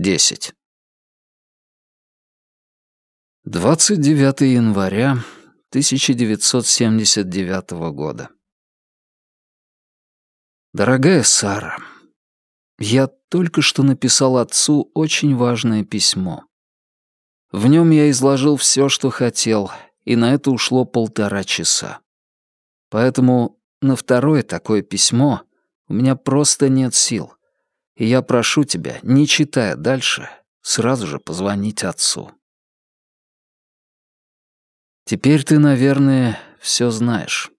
10. 29 января 1979 года. Дорогая Сара, я только что написал отцу очень важное письмо. В нем я изложил все, что хотел, и на это ушло полтора часа. Поэтому на второе такое письмо у меня просто нет сил. И я прошу тебя, не читая дальше, сразу же позвонить отцу. Теперь ты, наверное, все знаешь.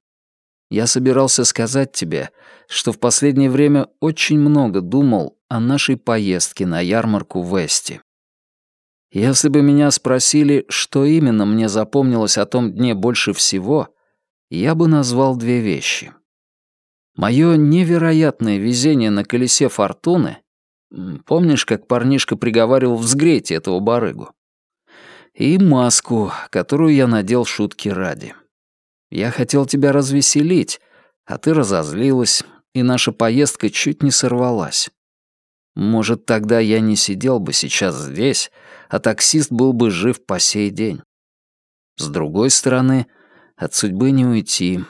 Я собирался сказать тебе, что в последнее время очень много думал о нашей поездке на ярмарку в Эсти. Если бы меня спросили, что именно мне запомнилось о том дне больше всего, я бы назвал две вещи. Моё невероятное везение на колесе фортуны Помнишь, как парнишка приговаривал взгреть этого барыгу? И маску, которую я надел шутки ради. Я хотел тебя развеселить, а ты разозлилась, и наша поездка чуть не сорвалась. Может, тогда я не сидел бы сейчас здесь, а таксист был бы жив по сей день. С другой стороны, от судьбы не уйти,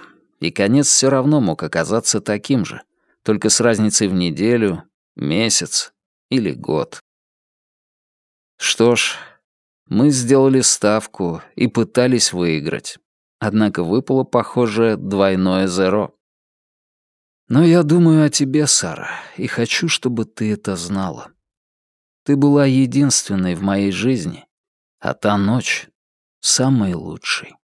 и конец все равно мог оказаться таким же, только с разницей в неделю, месяц или год. Что ж, мы сделали ставку и пытались выиграть. Однако выпало, похоже, двойное зеро. Но я думаю о тебе, Сара, и хочу, чтобы ты это знала. Ты была единственной в моей жизни, а та ночь — самой лучшей.